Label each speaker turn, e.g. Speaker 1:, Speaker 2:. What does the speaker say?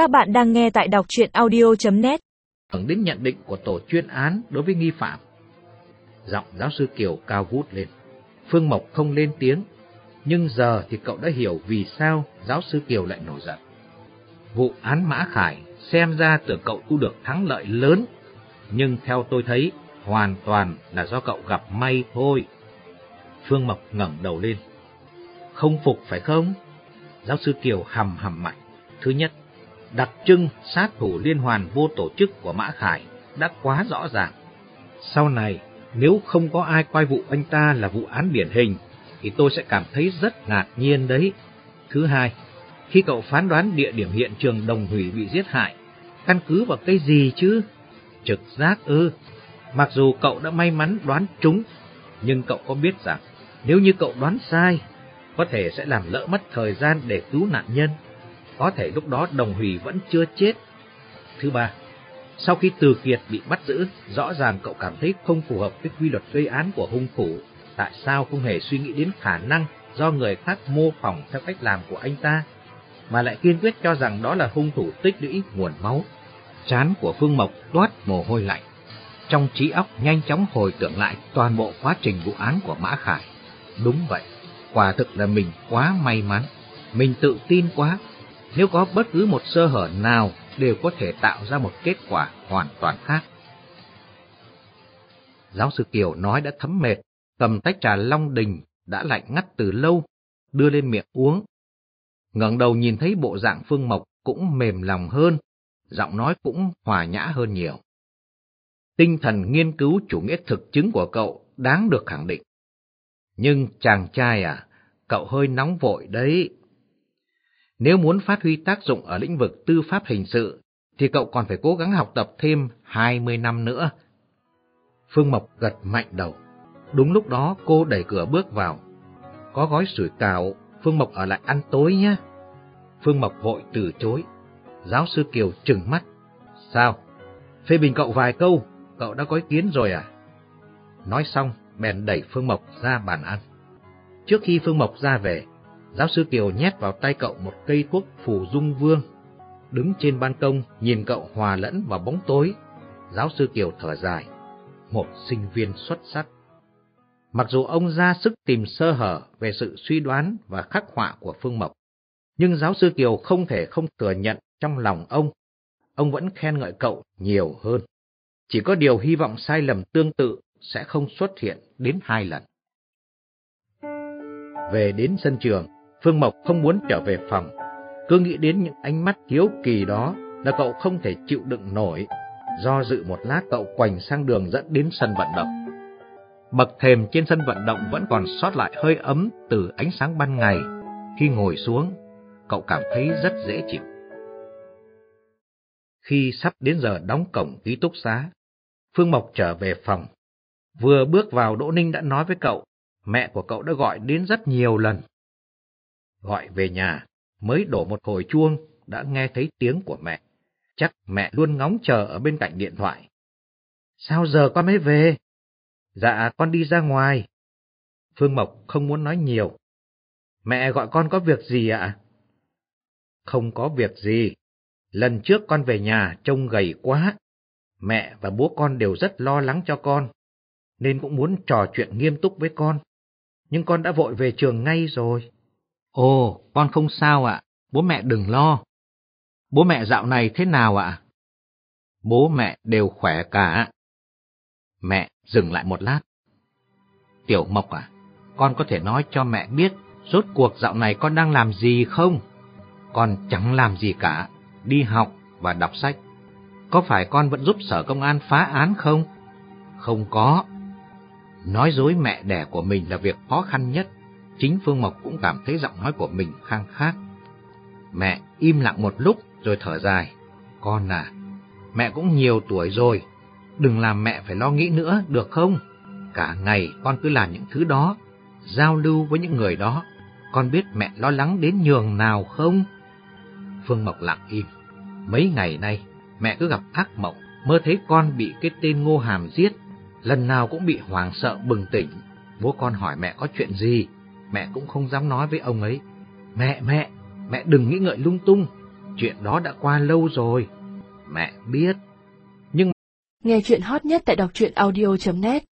Speaker 1: Các bạn đang nghe tại đọc chuyện audio.net
Speaker 2: Đến nhận định của tổ chuyên án đối với nghi phạm. Giọng giáo sư Kiều cao vút lên. Phương Mộc không lên tiếng, nhưng giờ thì cậu đã hiểu vì sao giáo sư Kiều lại nổi giận. Vụ án Mã Khải xem ra tưởng cậu thu được thắng lợi lớn, nhưng theo tôi thấy hoàn toàn là do cậu gặp may thôi. Phương Mộc ngẩng đầu lên. Không phục phải không? Giáo sư Kiều hầm hầm mạnh. Thứ nhất, đặc trưng sát thủ liên hoàn vô tổ chức của Mã Khải đã quá rõ ràng. Sau này, nếu không có ai coi vụ anh ta là vụ án điển hình, thì tôi sẽ cảm thấy rất ngạc nhiên đấy. Thứ hai, khi cậu phán đoán địa điểm hiện trường đồng hủy bị giết hại, căn cứ vào cái gì chứ? Trực giác ư? Mặc dù cậu đã may mắn đoán trúng, nhưng cậu có biết rằng nếu như cậu đoán sai, có thể sẽ làm lỡ mất thời gian để cứu nạn nhân. Có thể lúc đó đồng hủy vẫn chưa chết. Thứ ba, sau khi Từ Kiệt bị bắt giữ, rõ ràng cậu cảm thấy không phù hợp với quy luật gây án của hung thủ. Tại sao không hề suy nghĩ đến khả năng do người khác mô phỏng theo cách làm của anh ta, mà lại kiên quyết cho rằng đó là hung thủ tích lũy nguồn máu? Chán của Phương Mộc toát mồ hôi lạnh. Trong trí óc nhanh chóng hồi tưởng lại toàn bộ quá trình vụ án của Mã Khải. Đúng vậy, quả thực là mình quá may mắn. Mình tự tin quá. Nếu có bất cứ một sơ hở nào đều có thể tạo ra một kết quả hoàn toàn khác. Giáo sư Kiều nói đã thấm mệt, cầm tách trà Long Đình đã lạnh ngắt từ lâu, đưa lên miệng uống. ngẩng đầu nhìn thấy bộ dạng Phương Mộc cũng mềm lòng hơn, giọng nói cũng hòa nhã hơn nhiều. Tinh thần nghiên cứu chủ nghĩa thực chứng của cậu đáng được khẳng định. Nhưng chàng trai à, cậu hơi nóng vội đấy. Nếu muốn phát huy tác dụng ở lĩnh vực tư pháp hình sự, thì cậu còn phải cố gắng học tập thêm 20 năm nữa. Phương Mộc gật mạnh đầu. Đúng lúc đó cô đẩy cửa bước vào. Có gói sủi cảo, Phương Mộc ở lại ăn tối nhé. Phương Mộc vội từ chối. Giáo sư Kiều trừng mắt. Sao? Phê bình cậu vài câu, cậu đã có ý kiến rồi à? Nói xong, bèn đẩy Phương Mộc ra bàn ăn. Trước khi Phương Mộc ra về, giáo sư Kiều nhét vào tay cậu một cây thuốc phù dung vương. Đứng trên ban công, nhìn cậu hòa lẫn vào bóng tối, giáo sư Kiều thở dài. Một sinh viên xuất sắc. Mặc dù ông ra sức tìm sơ hở về sự suy đoán và khắc họa của Phương Mộc, nhưng giáo sư Kiều không thể không thừa nhận trong lòng ông, ông vẫn khen ngợi cậu nhiều hơn. Chỉ có điều hy vọng sai lầm tương tự sẽ không xuất hiện đến hai lần. Về đến sân trường, Phương Mộc không muốn trở về phòng. Cứ nghĩ đến những ánh mắt hiếu kỳ đó là cậu không thể chịu đựng nổi. Do dự một lát cậu quành sang đường dẫn đến sân vận động. Bậc thềm trên sân vận động vẫn còn sót lại hơi ấm từ ánh sáng ban ngày. Khi ngồi xuống, cậu cảm thấy rất dễ chịu. Khi sắp đến giờ đóng cổng ký túc xá, Phương Mộc trở về phòng. Vừa bước vào Đỗ Ninh đã nói với cậu, mẹ của cậu đã gọi đến rất nhiều lần. Gọi về nhà, mới đổ một hồi chuông, đã nghe thấy tiếng của mẹ. Chắc mẹ luôn ngóng chờ ở bên cạnh điện thoại. Sao giờ con mới về? Dạ, con đi ra ngoài. Phương Mộc không muốn nói nhiều. Mẹ gọi con có việc gì ạ? Không có việc gì. Lần trước con về nhà trông gầy quá. Mẹ và bố con đều rất lo lắng cho con, nên cũng muốn trò chuyện nghiêm túc với con. Nhưng con đã vội về trường ngay rồi. Ồ, con không sao ạ, bố mẹ đừng lo. Bố mẹ dạo này thế nào ạ? Bố mẹ đều khỏe cả. Mẹ dừng lại một lát. Tiểu Mộc à, con có thể nói cho mẹ biết rốt cuộc dạo này con đang làm gì không? Con chẳng làm gì cả, đi học và đọc sách. Có phải con vẫn giúp sở công an phá án không? Không có. Nói dối mẹ đẻ của mình là việc khó khăn nhất. Chính Phương Mộc cũng cảm thấy giọng nói của mình khang khác. Mẹ im lặng một lúc rồi thở dài. Con à, mẹ cũng nhiều tuổi rồi. Đừng làm mẹ phải lo nghĩ nữa, được không? Cả ngày con cứ làm những thứ đó, giao lưu với những người đó. Con biết mẹ lo lắng đến nhường nào không? Phương Mộc lặng im. Mấy ngày nay, mẹ cứ gặp ác mộng, mơ thấy con bị cái tên ngô hàm giết. Lần nào cũng bị hoảng sợ bừng tỉnh. Bố con hỏi mẹ có chuyện gì, mẹ cũng không dám nói với ông ấy. Mẹ, mẹ, mẹ đừng nghĩ ngợi lung tung. Chuyện đó đã qua lâu rồi. Mẹ biết. Nhưng...
Speaker 1: Nghe chuyện hot nhất tại đọc truyện audio.net